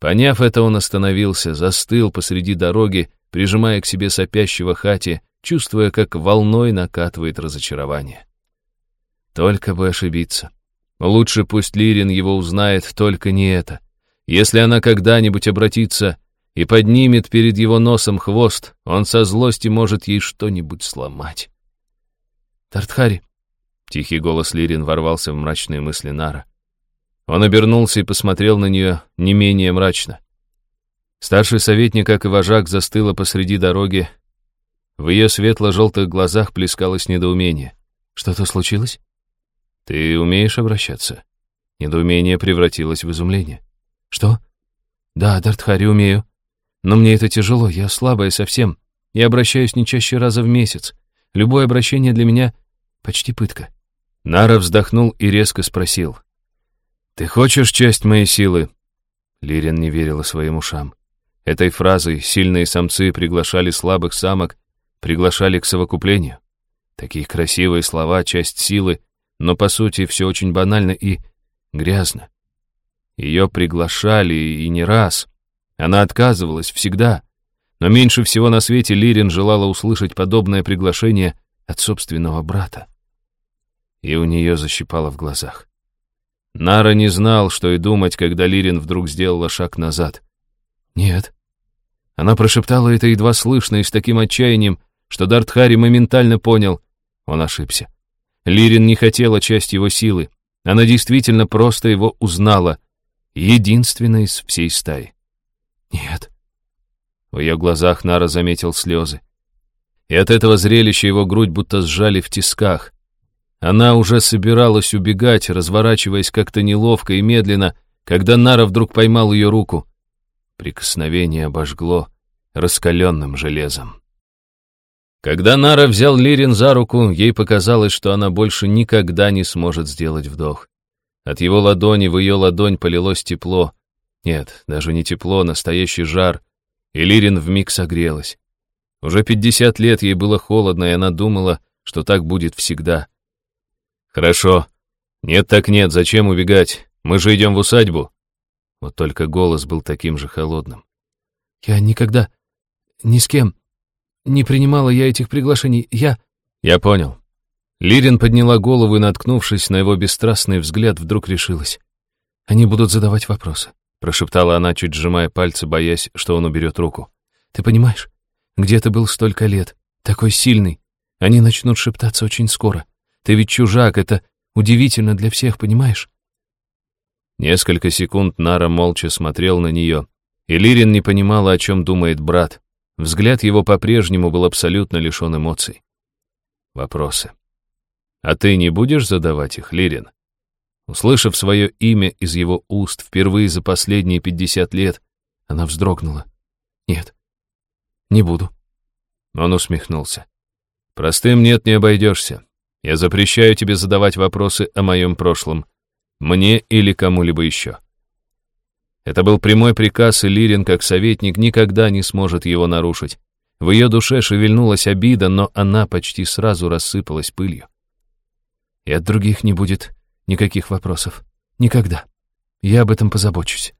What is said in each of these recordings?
Поняв это, он остановился, застыл посреди дороги, прижимая к себе сопящего хати, чувствуя, как волной накатывает разочарование. Только бы ошибиться. Лучше пусть Лирин его узнает, только не это. Если она когда-нибудь обратится и поднимет перед его носом хвост, он со злости может ей что-нибудь сломать. «Тартхари!» — тихий голос Лирин ворвался в мрачные мысли Нара. Он обернулся и посмотрел на нее не менее мрачно. Старший советник, как и вожак, застыла посреди дороги. В ее светло-желтых глазах плескалось недоумение. «Что-то случилось?» «Ты умеешь обращаться?» Недоумение превратилось в изумление. «Что?» «Да, Дартхари, умею. Но мне это тяжело, я слабая совсем. Я обращаюсь не чаще раза в месяц. Любое обращение для меня почти пытка». Нара вздохнул и резко спросил. «Ты хочешь часть моей силы?» Лирин не верила своим ушам. Этой фразой сильные самцы приглашали слабых самок, приглашали к совокуплению. Такие красивые слова, часть силы, но по сути все очень банально и грязно. Ее приглашали и не раз. Она отказывалась всегда. Но меньше всего на свете Лирин желала услышать подобное приглашение от собственного брата. И у нее защипало в глазах. Нара не знал, что и думать, когда Лирин вдруг сделала шаг назад. «Нет». Она прошептала это едва слышно и с таким отчаянием, что Дартхари моментально понял, он ошибся. Лирин не хотела часть его силы. Она действительно просто его узнала. Единственная из всей стаи. «Нет». В ее глазах Нара заметил слезы. И от этого зрелища его грудь будто сжали в тисках. Она уже собиралась убегать, разворачиваясь как-то неловко и медленно, когда Нара вдруг поймал ее руку. Прикосновение обожгло раскаленным железом. Когда Нара взял Лирин за руку, ей показалось, что она больше никогда не сможет сделать вдох. От его ладони в ее ладонь полилось тепло. Нет, даже не тепло, настоящий жар. И Лирин вмиг согрелась. Уже пятьдесят лет ей было холодно, и она думала, что так будет всегда. «Хорошо. Нет так нет, зачем убегать? Мы же идем в усадьбу». Вот только голос был таким же холодным. «Я никогда... ни с кем... не принимала я этих приглашений. Я...» «Я понял». Лирин подняла голову и, наткнувшись на его бесстрастный взгляд, вдруг решилась. «Они будут задавать вопросы», — прошептала она, чуть сжимая пальцы, боясь, что он уберет руку. «Ты понимаешь? Где ты был столько лет? Такой сильный. Они начнут шептаться очень скоро. Ты ведь чужак, это удивительно для всех, понимаешь?» Несколько секунд Нара молча смотрел на нее, и Лирин не понимала, о чем думает брат. Взгляд его по-прежнему был абсолютно лишен эмоций. Вопросы. «А ты не будешь задавать их, Лирин?» Услышав свое имя из его уст впервые за последние пятьдесят лет, она вздрогнула. «Нет, не буду». Он усмехнулся. «Простым нет не обойдешься. Я запрещаю тебе задавать вопросы о моем прошлом. Мне или кому-либо еще. Это был прямой приказ, и Лирин, как советник, никогда не сможет его нарушить. В ее душе шевельнулась обида, но она почти сразу рассыпалась пылью. И от других не будет никаких вопросов. Никогда. Я об этом позабочусь.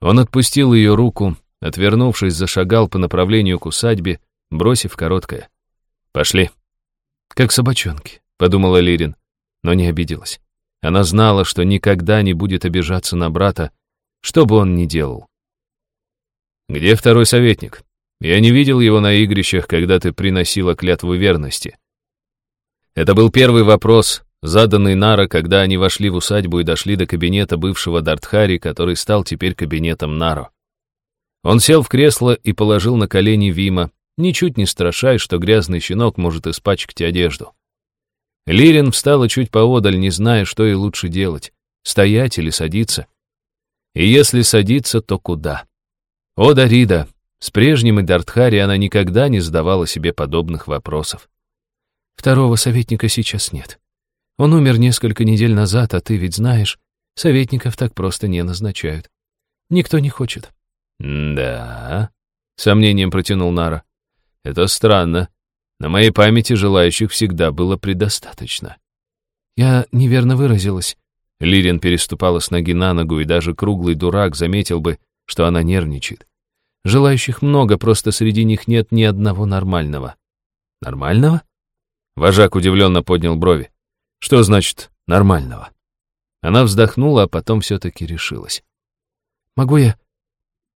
Он отпустил ее руку, отвернувшись, зашагал по направлению к усадьбе, бросив короткое. «Пошли». «Как собачонки», — подумала Лирин, но не обиделась. Она знала, что никогда не будет обижаться на брата, что бы он ни делал. «Где второй советник? Я не видел его на игрищах, когда ты приносила клятву верности». Это был первый вопрос, заданный Нара, когда они вошли в усадьбу и дошли до кабинета бывшего Дартхари, который стал теперь кабинетом Наро. Он сел в кресло и положил на колени Вима, ничуть не страшась, что грязный щенок может испачкать одежду. Лирин встала чуть поодаль, не зная, что ей лучше делать, стоять или садиться. И если садиться, то куда? О, Дарида, с прежним Идартхари она никогда не задавала себе подобных вопросов. Второго советника сейчас нет. Он умер несколько недель назад, а ты ведь знаешь, советников так просто не назначают. Никто не хочет. «Да», — сомнением протянул Нара. Это странно. На моей памяти желающих всегда было предостаточно. Я неверно выразилась. Лирин переступала с ноги на ногу, и даже круглый дурак заметил бы, что она нервничает. Желающих много, просто среди них нет ни одного нормального. Нормального? Вожак удивленно поднял брови. Что значит «нормального»? Она вздохнула, а потом все-таки решилась. «Могу я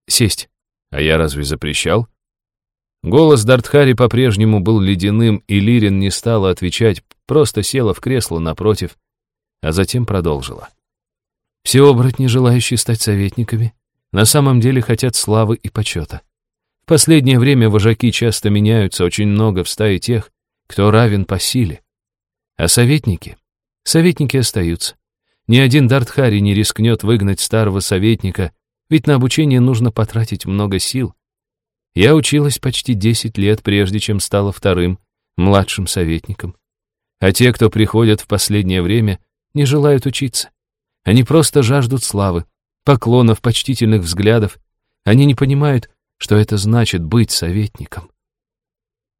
сесть?» А я разве запрещал? Голос Дартхари по-прежнему был ледяным, и Лирин не стала отвечать, просто села в кресло напротив, а затем продолжила. «Все оборотни, желающие стать советниками, на самом деле хотят славы и почета. В последнее время вожаки часто меняются, очень много в стае тех, кто равен по силе. А советники? Советники остаются. Ни один Дартхари не рискнет выгнать старого советника, ведь на обучение нужно потратить много сил. Я училась почти 10 лет, прежде чем стала вторым, младшим советником. А те, кто приходят в последнее время, не желают учиться. Они просто жаждут славы, поклонов, почтительных взглядов. Они не понимают, что это значит быть советником.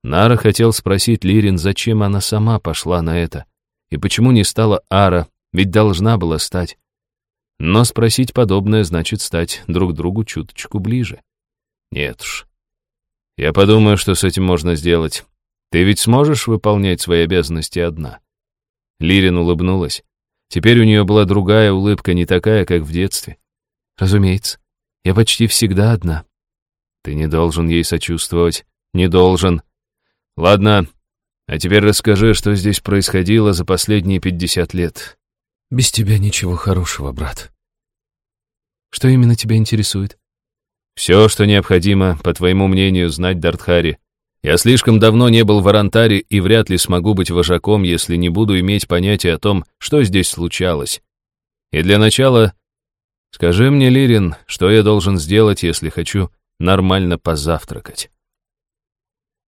Нара хотел спросить Лирин, зачем она сама пошла на это, и почему не стала Ара, ведь должна была стать. Но спросить подобное значит стать друг другу чуточку ближе. Нет уж. Я подумаю, что с этим можно сделать. Ты ведь сможешь выполнять свои обязанности одна? Лирин улыбнулась. Теперь у нее была другая улыбка, не такая, как в детстве. Разумеется, я почти всегда одна. Ты не должен ей сочувствовать. Не должен. Ладно, а теперь расскажи, что здесь происходило за последние пятьдесят лет. Без тебя ничего хорошего, брат. Что именно тебя интересует? Все, что необходимо, по твоему мнению, знать Дартхари. Я слишком давно не был в Арантаре и вряд ли смогу быть вожаком, если не буду иметь понятия о том, что здесь случалось. И для начала скажи мне, Лирин, что я должен сделать, если хочу нормально позавтракать.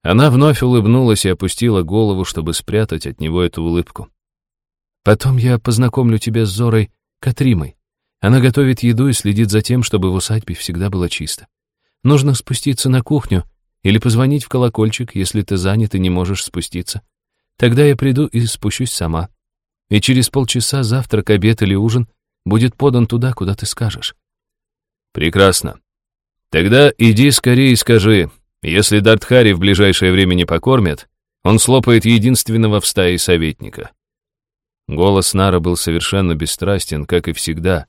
Она вновь улыбнулась и опустила голову, чтобы спрятать от него эту улыбку. «Потом я познакомлю тебя с Зорой Катримой. Она готовит еду и следит за тем, чтобы в усадьбе всегда было чисто. Нужно спуститься на кухню или позвонить в колокольчик, если ты занят и не можешь спуститься. Тогда я приду и спущусь сама. И через полчаса завтрак, обед или ужин будет подан туда, куда ты скажешь». «Прекрасно. Тогда иди скорее и скажи, если Дартхари в ближайшее время не покормят, он слопает единственного в стае советника. Голос Нара был совершенно бесстрастен, как и всегда,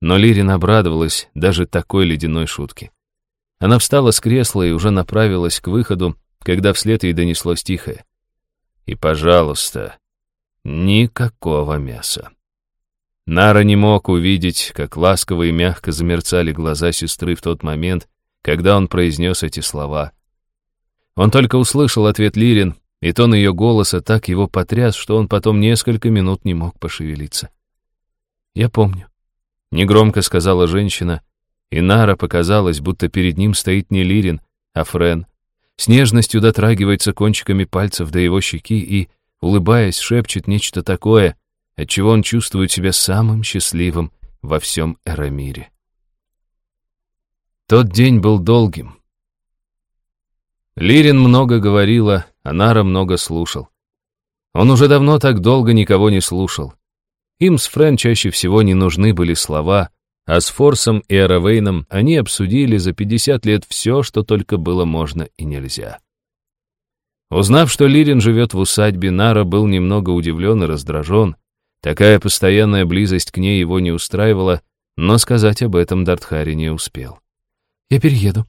но Лирин обрадовалась даже такой ледяной шутке. Она встала с кресла и уже направилась к выходу, когда вслед ей донеслось тихое. «И, пожалуйста, никакого мяса». Нара не мог увидеть, как ласково и мягко замерцали глаза сестры в тот момент, когда он произнес эти слова. Он только услышал ответ Лирин, и тон ее голоса так его потряс, что он потом несколько минут не мог пошевелиться. «Я помню», — негромко сказала женщина, и Нара показалось, будто перед ним стоит не Лирин, а Френ. С нежностью дотрагивается кончиками пальцев до его щеки и, улыбаясь, шепчет нечто такое, от чего он чувствует себя самым счастливым во всем Эрамире. Тот день был долгим. Лирин много говорила, а Нара много слушал. Он уже давно так долго никого не слушал. Им с Френ чаще всего не нужны были слова, а с Форсом и Эравейном они обсудили за 50 лет все, что только было можно и нельзя. Узнав, что Лирин живет в усадьбе, Нара был немного удивлен и раздражен. Такая постоянная близость к ней его не устраивала, но сказать об этом Дартхари не успел. «Я перееду».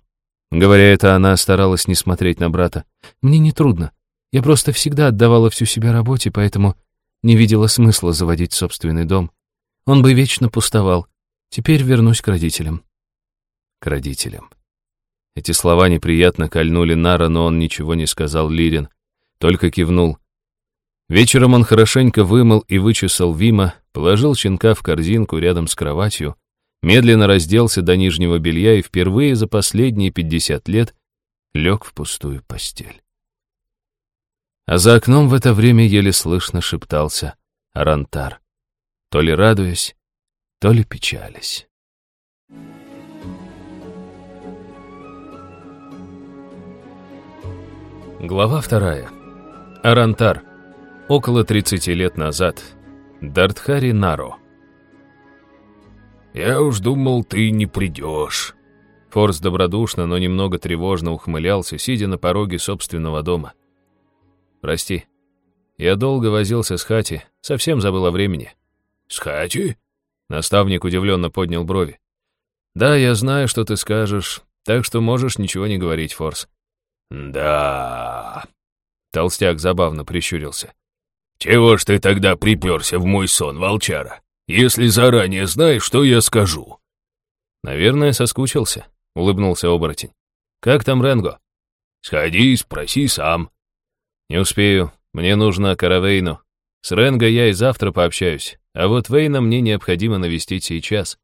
Говоря это, она старалась не смотреть на брата. «Мне не трудно. Я просто всегда отдавала всю себя работе, поэтому не видела смысла заводить собственный дом. Он бы вечно пустовал. Теперь вернусь к родителям». К родителям. Эти слова неприятно кольнули Нара, но он ничего не сказал Лирин, только кивнул. Вечером он хорошенько вымыл и вычесал Вима, положил щенка в корзинку рядом с кроватью, медленно разделся до нижнего белья и впервые за последние пятьдесят лет лег в пустую постель. А за окном в это время еле слышно шептался Арантар, то ли радуясь, то ли печалясь. Глава вторая. Арантар. Около 30 лет назад. Дартхари Наро. Я уж думал, ты не придешь». Форс добродушно, но немного тревожно ухмылялся, сидя на пороге собственного дома. «Прости. Я долго возился с Хати, совсем забыл о времени». «С Хати?» Наставник удивленно поднял брови. «Да, я знаю, что ты скажешь, так что можешь ничего не говорить, Форс». «Да...» Толстяк забавно прищурился. «Чего ж ты тогда приперся в мой сон, волчара? Если заранее знаешь, что я скажу». «Наверное, соскучился», — улыбнулся оборотень. «Как там Ренго?» «Сходи, спроси сам». «Не успею. Мне нужно Каравейну. С Ренго я и завтра пообщаюсь, а вот Вейна мне необходимо навестить сейчас».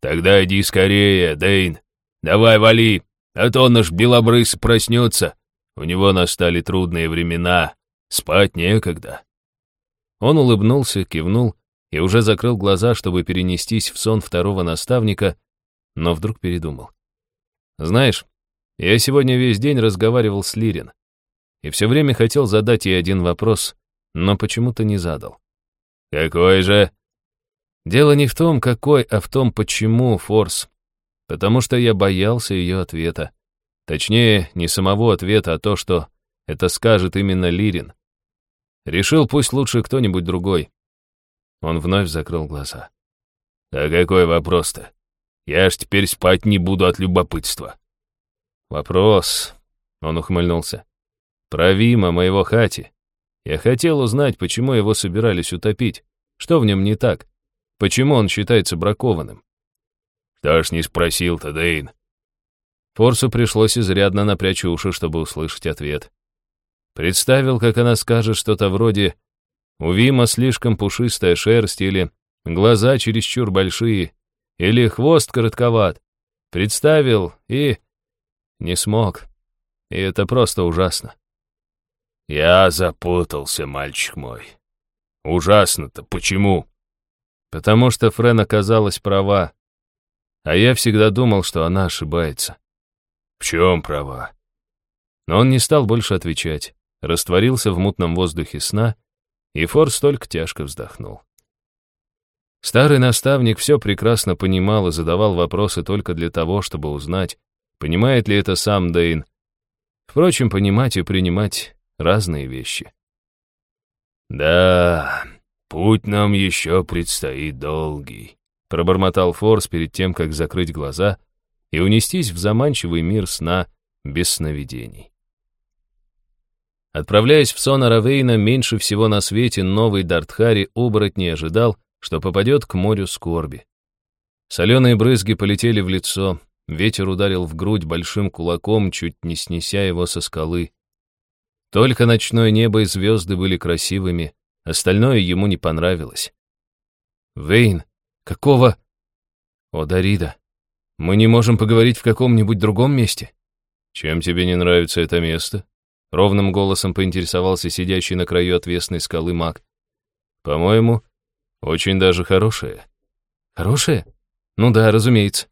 «Тогда иди скорее, Дейн. Давай вали, а то наш белобрыс проснется. У него настали трудные времена, спать некогда». Он улыбнулся, кивнул и уже закрыл глаза, чтобы перенестись в сон второго наставника, но вдруг передумал. «Знаешь, я сегодня весь день разговаривал с Лирин и все время хотел задать ей один вопрос, но почему-то не задал. «Какой же?» Дело не в том, какой, а в том, почему, Форс. Потому что я боялся ее ответа. Точнее, не самого ответа, а то, что это скажет именно Лирин. Решил, пусть лучше кто-нибудь другой. Он вновь закрыл глаза. «А какой вопрос-то? Я ж теперь спать не буду от любопытства». «Вопрос...» — он ухмыльнулся. Про Вима, моего хати. Я хотел узнать, почему его собирались утопить. Что в нем не так? Почему он считается бракованным? Что ж не спросил-то, Дейн? Форсу пришлось изрядно напрячь уши, чтобы услышать ответ. Представил, как она скажет что-то вроде «У Вима слишком пушистая шерсть» или «Глаза чересчур большие» или «Хвост коротковат». Представил и... не смог. И это просто ужасно. «Я запутался, мальчик мой. Ужасно-то почему?» «Потому что Френ оказалась права, а я всегда думал, что она ошибается». «В чем права?» Но он не стал больше отвечать, растворился в мутном воздухе сна, и Форс только тяжко вздохнул. Старый наставник все прекрасно понимал и задавал вопросы только для того, чтобы узнать, понимает ли это сам Дейн. Впрочем, понимать и принимать разные вещи. «Да, путь нам еще предстоит долгий», — пробормотал Форс перед тем, как закрыть глаза и унестись в заманчивый мир сна без сновидений. Отправляясь в сон Аравейна, меньше всего на свете новый Дартхари оборот не ожидал, что попадет к морю скорби. Соленые брызги полетели в лицо, ветер ударил в грудь большим кулаком, чуть не снеся его со скалы. Только ночное небо и звезды были красивыми, остальное ему не понравилось. «Вейн, какого...» «О, Дарида, мы не можем поговорить в каком-нибудь другом месте?» «Чем тебе не нравится это место?» Ровным голосом поинтересовался сидящий на краю отвесной скалы маг. «По-моему, очень даже хорошее». «Хорошее? Ну да, разумеется.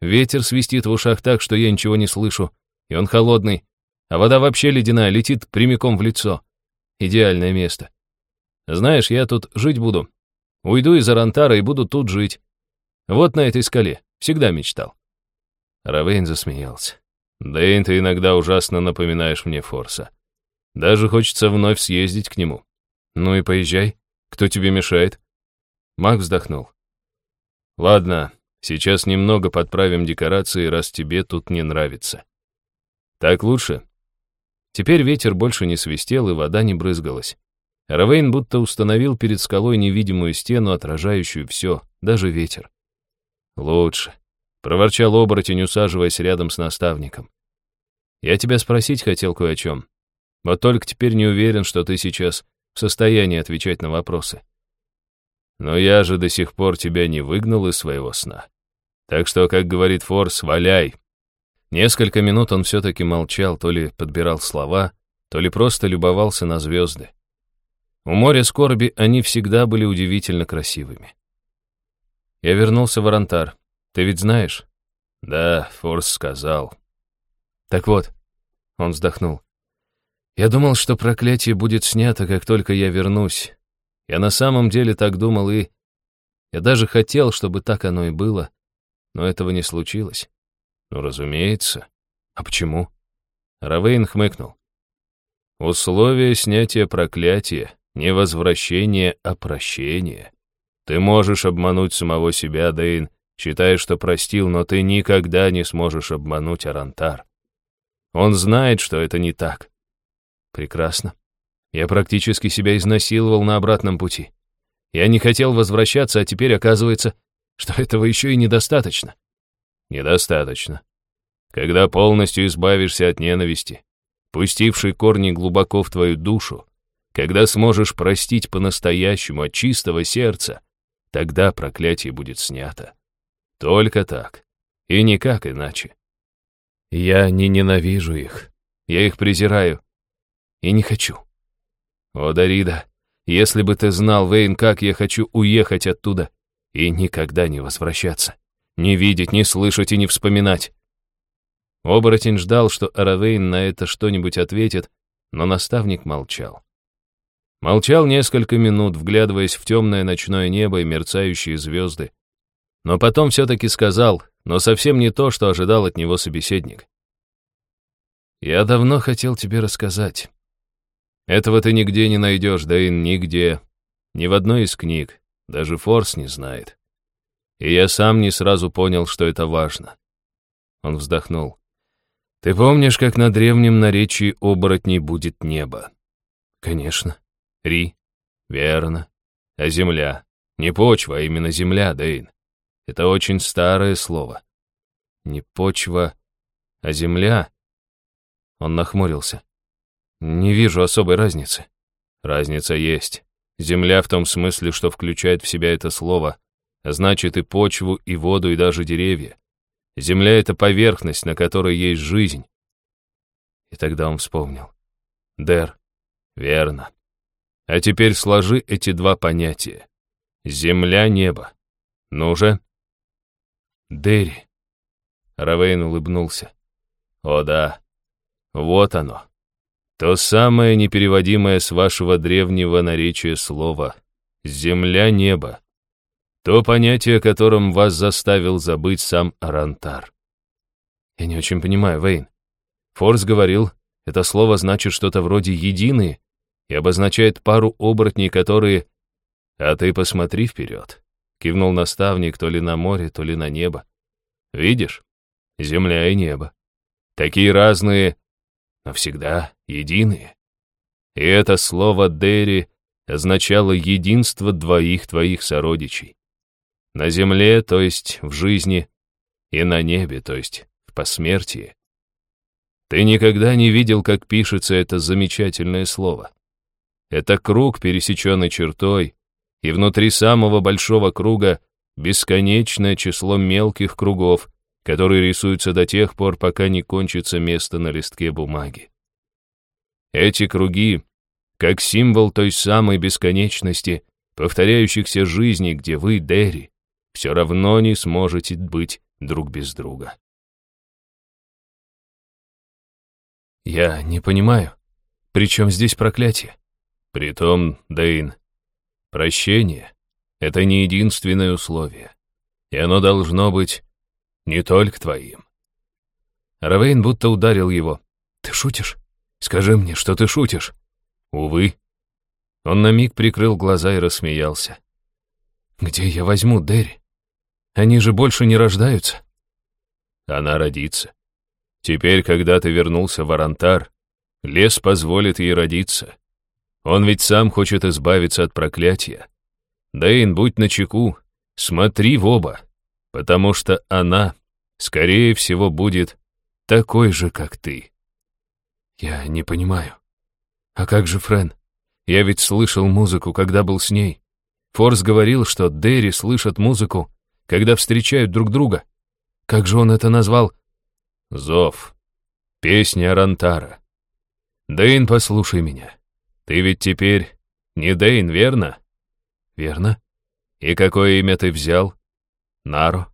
Ветер свистит в ушах так, что я ничего не слышу, и он холодный, а вода вообще ледяная, летит прямиком в лицо. Идеальное место. Знаешь, я тут жить буду. Уйду из Арантара и буду тут жить. Вот на этой скале. Всегда мечтал. Равейн засмеялся. Дэйн, ты иногда ужасно напоминаешь мне Форса. Даже хочется вновь съездить к нему. Ну и поезжай. Кто тебе мешает? Маг вздохнул. Ладно, сейчас немного подправим декорации, раз тебе тут не нравится. Так лучше? Теперь ветер больше не свистел, и вода не брызгалась. Равейн будто установил перед скалой невидимую стену, отражающую все, даже ветер. «Лучше», — проворчал оборотень, усаживаясь рядом с наставником. «Я тебя спросить хотел кое о чем. Вот только теперь не уверен, что ты сейчас в состоянии отвечать на вопросы. Но я же до сих пор тебя не выгнал из своего сна. Так что, как говорит Форс, валяй, Несколько минут он все-таки молчал, то ли подбирал слова, то ли просто любовался на звезды. У моря скорби они всегда были удивительно красивыми. Я вернулся в Арантар. Ты ведь знаешь? Да, Форс сказал. Так вот, он вздохнул. Я думал, что проклятие будет снято, как только я вернусь. Я на самом деле так думал и... Я даже хотел, чтобы так оно и было, но этого не случилось. Ну, разумеется. А почему? Равейн хмыкнул. Условие снятия проклятия, не возвращение, а прощение. Ты можешь обмануть самого себя, Дейн, считая, что простил, но ты никогда не сможешь обмануть Арантар. Он знает, что это не так. Прекрасно. Я практически себя изнасиловал на обратном пути. Я не хотел возвращаться, а теперь оказывается, что этого еще и недостаточно. Недостаточно. Когда полностью избавишься от ненависти, пустившей корни глубоко в твою душу, когда сможешь простить по-настоящему от чистого сердца, тогда проклятие будет снято. Только так. И никак иначе. Я не ненавижу их. Я их презираю. И не хочу. О, Дарида, если бы ты знал, Вейн, как я хочу уехать оттуда и никогда не возвращаться. Не видеть, не слышать и не вспоминать. Оборотень ждал, что Аравейн на это что-нибудь ответит, но наставник молчал. Молчал несколько минут, вглядываясь в темное ночное небо и мерцающие звезды. Но потом все-таки сказал, но совсем не то, что ожидал от него собеседник. «Я давно хотел тебе рассказать. Этого ты нигде не найдешь, и нигде. Ни в одной из книг. Даже Форс не знает. И я сам не сразу понял, что это важно». Он вздохнул. «Ты помнишь, как на древнем наречии оборотней будет небо?» «Конечно. Ри. Верно. А земля? Не почва, а именно земля, Дейн. Это очень старое слово. Не почва, а земля?» Он нахмурился. «Не вижу особой разницы». «Разница есть. Земля в том смысле, что включает в себя это слово, значит и почву, и воду, и даже деревья. Земля — это поверхность, на которой есть жизнь. И тогда он вспомнил. Дер. Верно. А теперь сложи эти два понятия. Земля-небо. Ну же. Дерри. Равейн улыбнулся. О да. Вот оно. То самое непереводимое с вашего древнего наречия слово. Земля-небо. То понятие, которым вас заставил забыть сам Арантар. Я не очень понимаю, Вейн. Форс говорил, это слово значит что-то вроде «единые» и обозначает пару оборотней, которые... А ты посмотри вперед. Кивнул наставник то ли на море, то ли на небо. Видишь? Земля и небо. Такие разные, но всегда единые. И это слово «дери» означало единство двоих твоих сородичей. На земле, то есть в жизни, и на небе, то есть в посмертии. Ты никогда не видел, как пишется это замечательное слово. Это круг, пересеченный чертой, и внутри самого большого круга бесконечное число мелких кругов, которые рисуются до тех пор, пока не кончится место на листке бумаги. Эти круги, как символ той самой бесконечности, повторяющихся жизней, где вы, Дерри, все равно не сможете быть друг без друга. Я не понимаю, при чем здесь проклятие? Притом, Дейн, прощение — это не единственное условие, и оно должно быть не только твоим. Равейн будто ударил его. «Ты шутишь? Скажи мне, что ты шутишь?» «Увы». Он на миг прикрыл глаза и рассмеялся. «Где я возьму Дерри? Они же больше не рождаются. Она родится. Теперь, когда ты вернулся в Арантар, лес позволит ей родиться. Он ведь сам хочет избавиться от проклятия. Дэйн, будь начеку, смотри в оба, потому что она, скорее всего, будет такой же, как ты. Я не понимаю. А как же Френ? Я ведь слышал музыку, когда был с ней. Форс говорил, что Дерри слышат музыку, когда встречают друг друга. Как же он это назвал? Зов. Песня Арантара. Дэйн, послушай меня. Ты ведь теперь не Дэйн, верно? Верно. И какое имя ты взял? Наро.